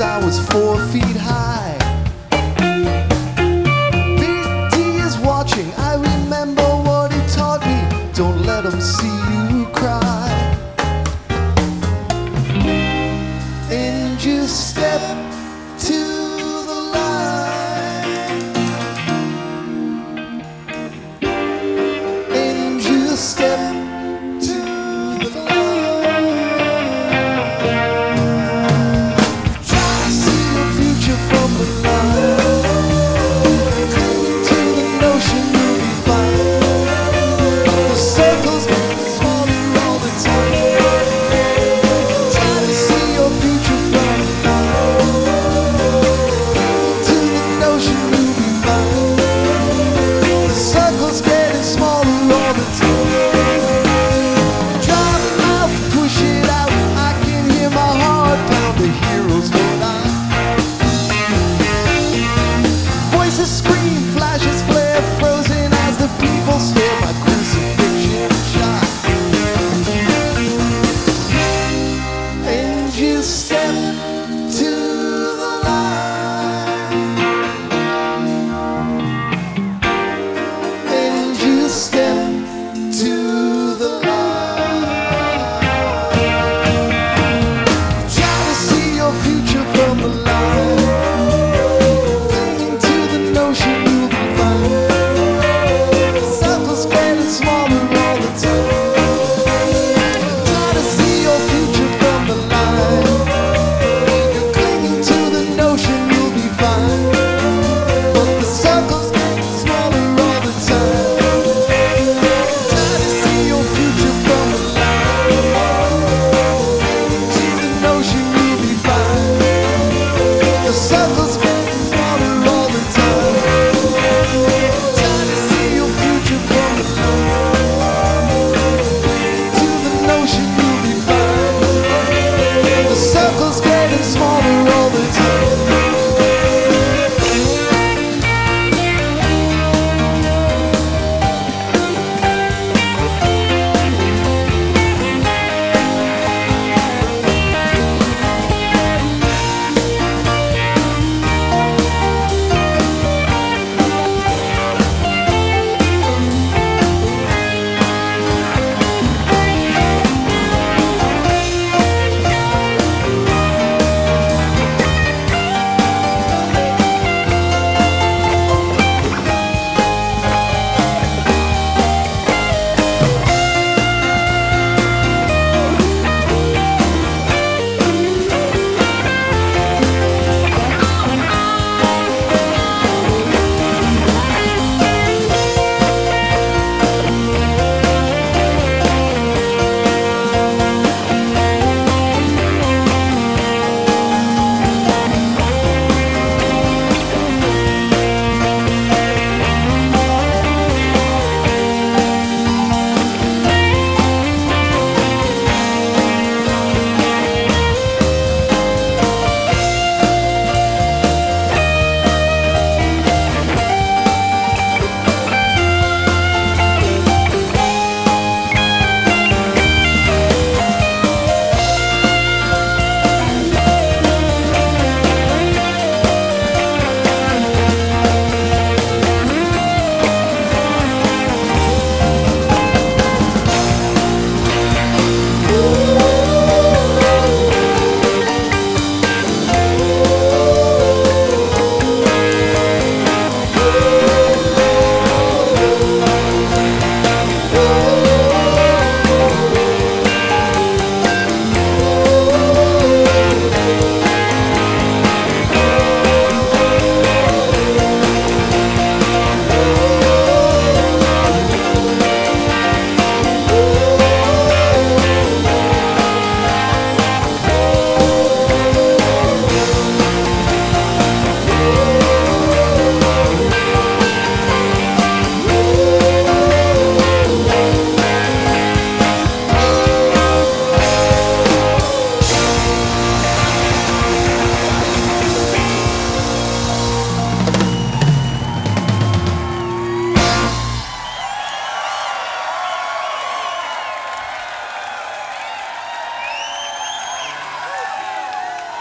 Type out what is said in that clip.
I was four feet high. BT is watching, I remember what he taught me. Don't let him see you cry.